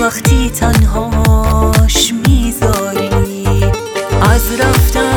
وقتی تنهاش می‌ذاری. از رفتن